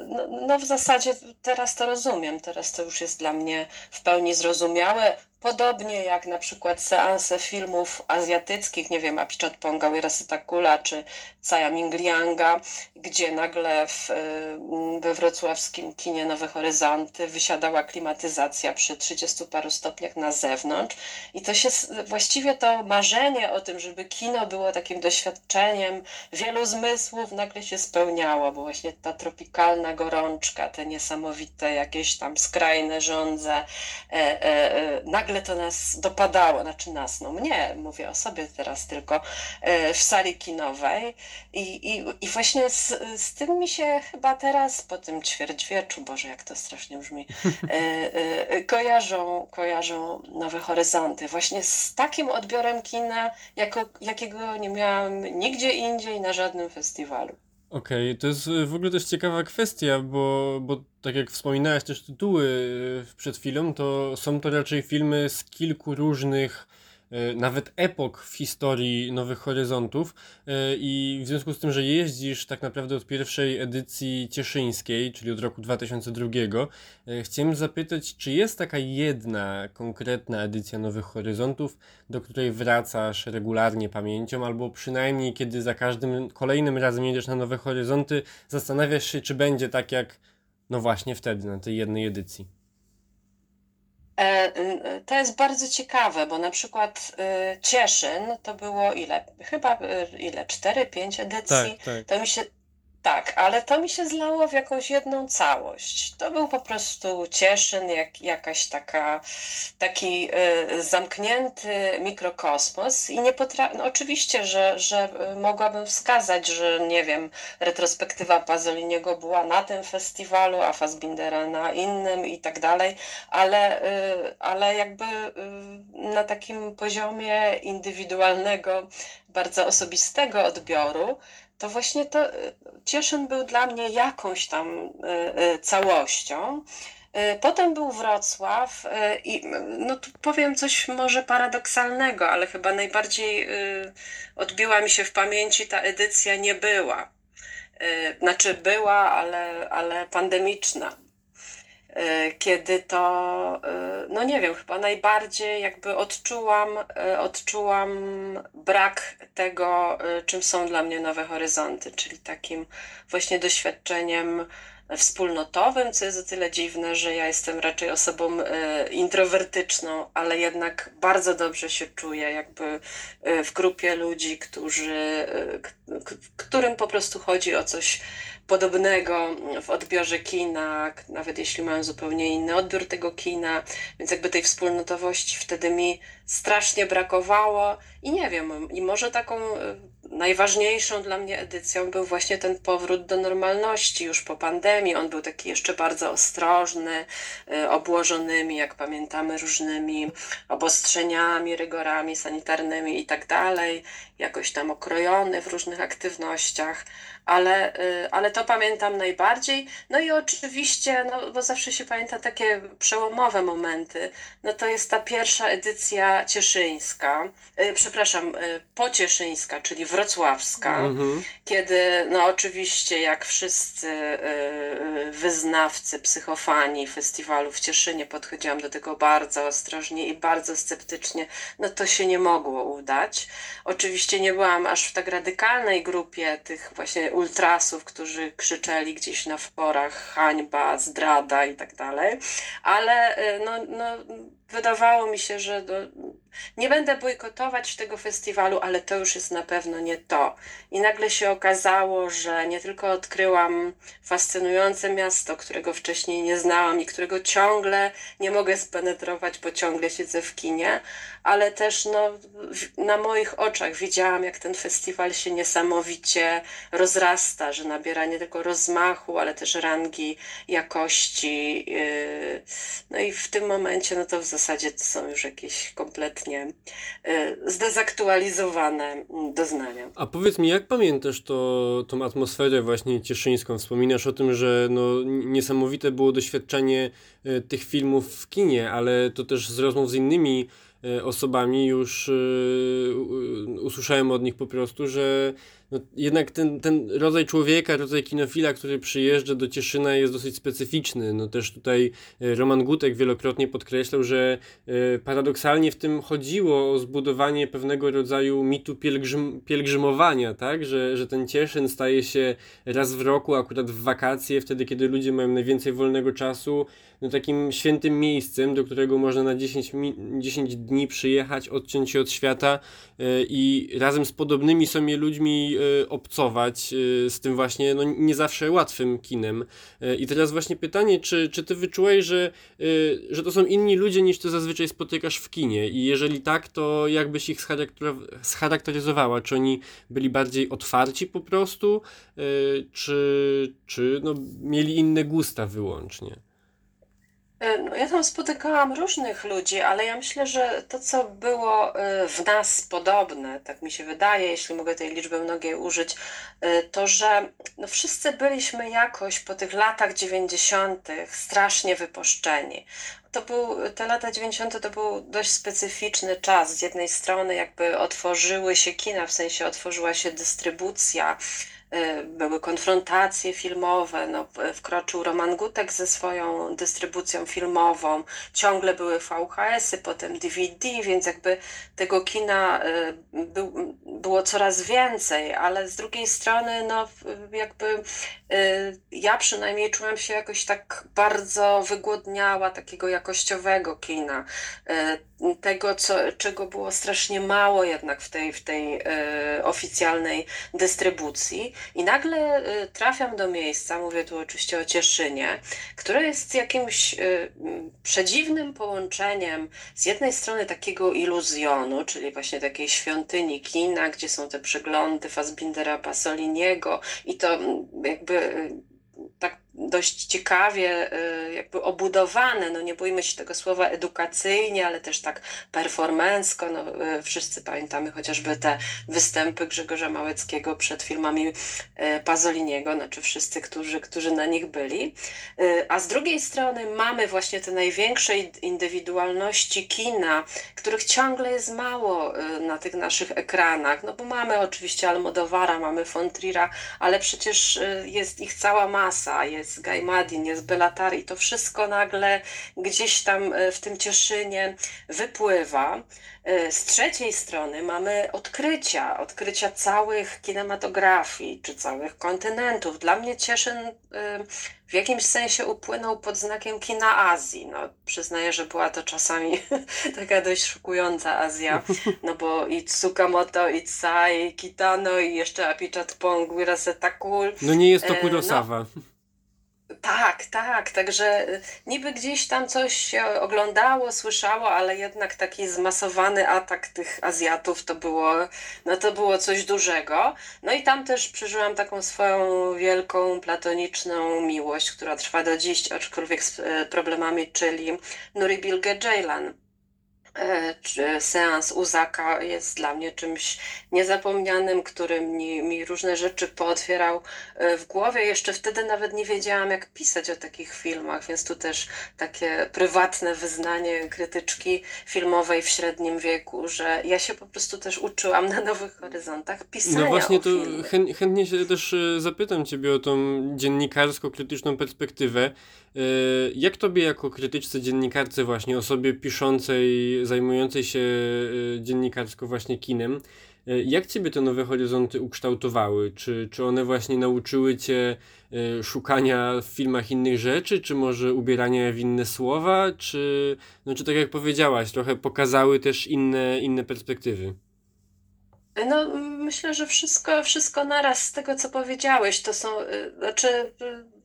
y, no, no w zasadzie teraz to rozumiem, teraz to już jest dla mnie w pełni zrozumiałe. Podobnie jak na przykład seanse filmów azjatyckich, nie wiem, Apichat Ponga, Wirasyta Kula czy Tsaya Minglianga, gdzie nagle w, we wrocławskim kinie Nowe Horyzonty wysiadała klimatyzacja przy 30 paru stopniach na zewnątrz i to się właściwie to marzenie o tym, żeby kino było takim doświadczeniem wielu zmysłów nagle się spełniało, bo właśnie ta tropikalna gorączka, te niesamowite jakieś tam skrajne żądze, e, e, e, nagle to nas dopadało, znaczy nas, no mnie, mówię o sobie teraz tylko, e, w sali kinowej i, i, i właśnie z, z tym mi się chyba teraz po tym ćwierćwieczu, Boże jak to strasznie brzmi, e, e, kojarzą, kojarzą Nowe Horyzonty. Właśnie z takim odbiorem kina, jako, jakiego nie miałam nigdzie indziej na żadnym festiwalu. Okej, okay, to jest y, w ogóle też ciekawa kwestia, bo, bo tak jak wspominałeś też tytuły y, przed chwilą, to są to raczej filmy z kilku różnych nawet epok w historii Nowych Horyzontów e, i w związku z tym, że jeździsz tak naprawdę od pierwszej edycji cieszyńskiej, czyli od roku 2002, e, chciałem zapytać, czy jest taka jedna konkretna edycja Nowych Horyzontów, do której wracasz regularnie pamięcią, albo przynajmniej kiedy za każdym kolejnym razem jedziesz na Nowe Horyzonty, zastanawiasz się, czy będzie tak jak no właśnie wtedy, na tej jednej edycji. E, to jest bardzo ciekawe, bo na przykład y, Cieszyn to było ile? Chyba y, ile? 4-5 edycji. Tak, tak. To mi się tak, ale to mi się zlało w jakąś jedną całość. To był po prostu Cieszyn, jak, jakaś taka, taki y, zamknięty mikrokosmos i nie potrafię, no oczywiście, że, że y, mogłabym wskazać, że nie wiem, retrospektywa Pazoliniego była na tym festiwalu, a Fassbindera na innym i tak dalej, ale, y, ale jakby y, na takim poziomie indywidualnego, bardzo osobistego odbioru, to właśnie to y, Cieszyn był dla mnie jakąś tam y, y, całością. Potem był Wrocław i no tu powiem coś może paradoksalnego, ale chyba najbardziej odbiła mi się w pamięci ta edycja nie była. Znaczy była, ale, ale pandemiczna. E, kiedy to, e, no nie wiem, chyba najbardziej jakby odczułam, e, odczułam brak tego, czym są dla mnie nowe horyzonty, czyli takim właśnie doświadczeniem wspólnotowym, co jest o tyle dziwne, że ja jestem raczej osobą introwertyczną, ale jednak bardzo dobrze się czuję jakby w grupie ludzi, którzy, którym po prostu chodzi o coś podobnego w odbiorze kina, nawet jeśli mają zupełnie inny odbiór tego kina, więc jakby tej wspólnotowości wtedy mi strasznie brakowało i nie wiem, i może taką e, najważniejszą dla mnie edycją był właśnie ten powrót do normalności już po pandemii. On był taki jeszcze bardzo ostrożny, e, obłożonymi, jak pamiętamy, różnymi obostrzeniami, rygorami sanitarnymi i tak dalej, jakoś tam okrojony w różnych aktywnościach ale, y, ale to pamiętam najbardziej. No i oczywiście, no bo zawsze się pamięta takie przełomowe momenty, no to jest ta pierwsza edycja cieszyńska, y, przepraszam, y, pocieszyńska, czyli wrocławska, mhm. kiedy no oczywiście jak wszyscy wyznawcy, psychofani festiwalu w Cieszynie podchodziłam do tego bardzo ostrożnie i bardzo sceptycznie, no to się nie mogło udać. Oczywiście nie byłam aż w tak radykalnej grupie tych właśnie ultrasów, którzy krzyczeli gdzieś na forach hańba, zdrada i tak dalej, ale y, no, no, wydawało mi się, że do, nie będę bojkotować tego festiwalu, ale to już jest na pewno nie to. I nagle się okazało, że nie tylko odkryłam fascynujące miasto, którego wcześniej nie znałam i którego ciągle nie mogę spenetrować, bo ciągle siedzę w kinie, ale też no, na moich oczach widziałam, jak ten festiwal się niesamowicie rozrasta, że nabiera nie tylko rozmachu, ale też rangi, jakości. Yy, no i w tym momencie, no to w zasadzie to są już jakieś kompletnie yy, zdezaktualizowane doznania. A powiedz mi, jak pamiętasz to, tą atmosferę właśnie cieszyńską? Wspominasz o tym, że no, niesamowite było doświadczenie yy, tych filmów w kinie, ale to też z rozmów z innymi E, osobami już usłyszałem od nich po prostu, że no, jednak ten, ten rodzaj człowieka, rodzaj kinofila, który przyjeżdża do Cieszyna jest dosyć specyficzny. No też tutaj e, Roman Gutek wielokrotnie podkreślał, że paradoksalnie w tym chodziło o zbudowanie pewnego rodzaju mitu pielgrzym, pielgrzymowania, tak? Że, że ten Cieszyn staje się raz w roku, akurat w wakacje, wtedy kiedy ludzie mają najwięcej wolnego czasu, no, takim świętym miejscem, do którego można na 10, 10 dni przyjechać, odciąć się od świata yy, i razem z podobnymi sobie ludźmi obcować yy, z tym właśnie no, nie zawsze łatwym kinem. I teraz właśnie pytanie, czy, czy ty wyczułeś, że, że to są inni ludzie niż ty zazwyczaj spotykasz w kinie i jeżeli tak, to jak byś ich scharakteryzowała? Czy oni byli bardziej otwarci po prostu, czy, czy no, mieli inne gusta wyłącznie? E, no, ja tam spotykałam różnych ludzi, ale ja myślę, że to, co było e, w nas podobne, tak mi się wydaje, jeśli mogę tej liczby mnogiej użyć, e, to, że no wszyscy byliśmy jakoś po tych latach 90. strasznie wypuszczeni. To był, te lata 90. to był dość specyficzny czas. Z jednej strony jakby otworzyły się kina, w sensie otworzyła się dystrybucja, były konfrontacje filmowe, no, wkroczył Roman Gutek ze swoją dystrybucją filmową, ciągle były VHS-y, potem DVD, więc jakby tego kina y, był, było coraz więcej, ale z drugiej strony, no jakby y, ja przynajmniej czułam się jakoś tak bardzo wygłodniała takiego jakościowego kina tego, co, czego było strasznie mało jednak w tej, w tej oficjalnej dystrybucji. I nagle y, trafiam do miejsca, mówię tu oczywiście o Cieszynie, które jest jakimś y, przedziwnym połączeniem z jednej strony takiego iluzjonu, czyli właśnie takiej świątyni kina, gdzie są te przeglądy Fassbindera Pasoliniego i to jakby tak dość ciekawie y, jakby obudowane, no nie bójmy się tego słowa edukacyjnie, ale też tak performensko, no y, wszyscy pamiętamy chociażby te występy Grzegorza Małeckiego przed filmami y, Pazoliniego, znaczy wszyscy, którzy, którzy na nich byli, a z drugiej strony mamy właśnie te największe indywidualności kina, których ciągle jest mało na tych naszych ekranach, no bo mamy oczywiście Almodowara, mamy Fontrira, ale przecież jest ich cała masa, jest jest Gajmadin, jest Belatar i to wszystko nagle gdzieś tam e, w tym Cieszynie wypływa. E, z trzeciej strony mamy odkrycia, odkrycia całych kinematografii czy całych kontynentów. Dla mnie Cieszyn e, w jakimś sensie upłynął pod znakiem kina Azji. No, przyznaję, że była to czasami taka dość szokująca Azja, no bo i Tsukamoto, i Tsai, i Kitano, i jeszcze Apichatpong, Wirasetakul. No nie jest to Kurosawa. No, tak, tak, także y, niby gdzieś tam coś się oglądało, słyszało, ale jednak taki zmasowany atak tych Azjatów to było, no to było coś dużego. No i tam też przeżyłam taką swoją wielką platoniczną miłość, która trwa do dziś, aczkolwiek z y, problemami, czyli Nuri Bilge Ceylan. E, seans Uzaka jest dla mnie czymś niezapomnianym, który mi, mi różne rzeczy pootwierał e, w głowie. Jeszcze wtedy nawet nie wiedziałam, jak pisać o takich filmach, więc tu też takie prywatne wyznanie krytyczki filmowej w średnim wieku, że ja się po prostu też uczyłam na nowych horyzontach pisania. No właśnie, to chę, chętnie się też e, zapytam Ciebie o tą dziennikarsko-krytyczną perspektywę. Jak Tobie jako krytyczce dziennikarce właśnie, osobie piszącej zajmującej się y, dziennikarsko właśnie kinem, E, jak ciebie te nowe horyzonty ukształtowały? Czy, czy one właśnie nauczyły cię szukania w filmach innych rzeczy, czy może ubierania w inne słowa, czy, no, czy tak jak powiedziałaś, trochę pokazały też inne, inne perspektywy? No, myślę, że wszystko, wszystko naraz z tego, co powiedziałeś, to są, y, znaczy, y, y,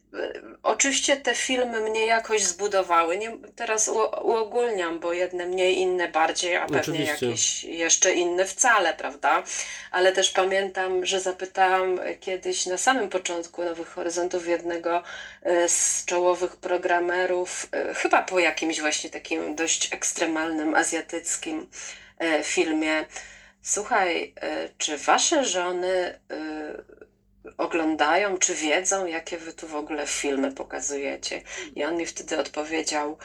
oczywiście te filmy mnie jakoś zbudowały. Nie, teraz uogólniam, bo jedne mniej, inne bardziej, a pewnie Oczywiście. jakieś jeszcze inne wcale, prawda? Ale też pamiętam, że zapytałam kiedyś na samym początku Nowych Horyzontów jednego y, z czołowych programerów, y, chyba po jakimś właśnie takim dość ekstremalnym azjatyckim y, filmie. Słuchaj, czy wasze żony oglądają, czy wiedzą, jakie wy tu w ogóle filmy pokazujecie? I on mi wtedy odpowiedział,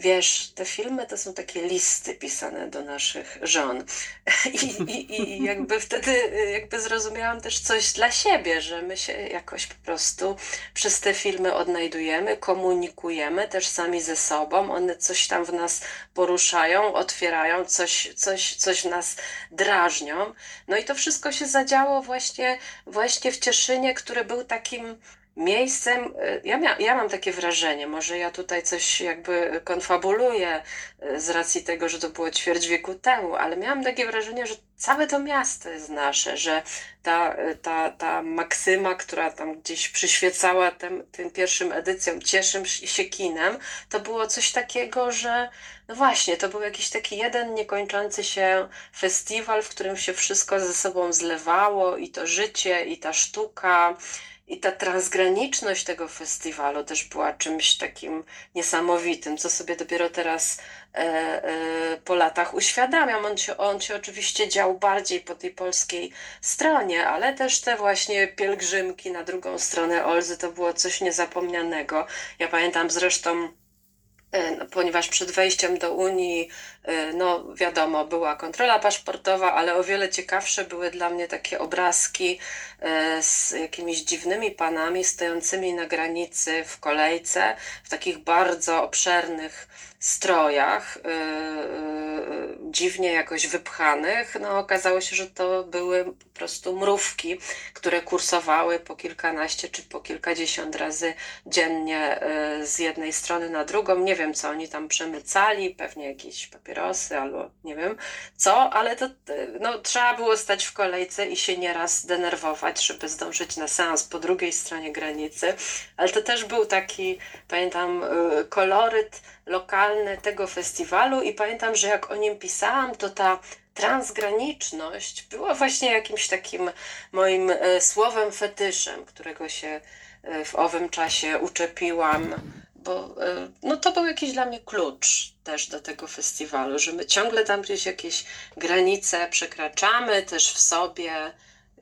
wiesz, te filmy to są takie listy pisane do naszych żon. I, i, i jakby wtedy jakby zrozumiałam też coś dla siebie, że my się jakoś po prostu przez te filmy odnajdujemy, komunikujemy też sami ze sobą, one coś tam w nas poruszają, otwierają, coś, coś, coś nas drażnią. No i to wszystko się zadziało właśnie, właśnie w Cieszynie, który był takim miejscem. y, Ja, mia, ja mam takie wrażenie, może ja tutaj coś jakby konfabuluję y, z racji tego, że to było ćwierć wieku temu, ale miałam takie wrażenie, że całe to miasto jest nasze, że ta, y, ta, ta maksyma, która tam gdzieś przyświecała tym, tym pierwszym edycjom Cieszym się kinem, to było coś takiego, że no właśnie, to był jakiś taki jeden niekończący się festiwal, w którym się wszystko ze sobą zlewało i to życie, i ta sztuka. I ta transgraniczność tego festiwalu też była czymś takim niesamowitym, co sobie dopiero teraz e, e, po latach uświadamiam. On się, on się oczywiście dział bardziej po tej polskiej stronie, ale też te właśnie pielgrzymki na drugą stronę Olzy to było coś niezapomnianego. Ja pamiętam zresztą. E, no, Ponieważ przed wejściem do Unii, e, no wiadomo, była kontrola paszportowa, ale o wiele ciekawsze były dla mnie takie obrazki e, z jakimiś dziwnymi panami stojącymi na granicy w kolejce, w takich bardzo obszernych strojach, e, e, dziwnie jakoś wypchanych. No okazało się, że to były po prostu mrówki, które kursowały po kilkanaście czy po kilkadziesiąt razy dziennie e, z jednej strony na drugą. Nie wiem, co oni tam przemycali, pewnie jakieś papierosy albo nie wiem co, ale to no, trzeba było stać w kolejce i się nieraz denerwować, żeby zdążyć na seans po drugiej stronie granicy. Ale to też był taki, pamiętam, koloryt lokalne tego festiwalu i pamiętam, że jak o nim pisałam, to ta transgraniczność była właśnie jakimś takim moim e, słowem fetyszem, którego się e, w owym czasie uczepiłam, bo e, no to był jakiś dla mnie klucz też do tego festiwalu, że my ciągle tam gdzieś jakieś granice przekraczamy też w sobie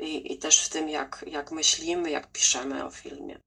i, i też w tym, jak, jak myślimy, jak piszemy o filmie.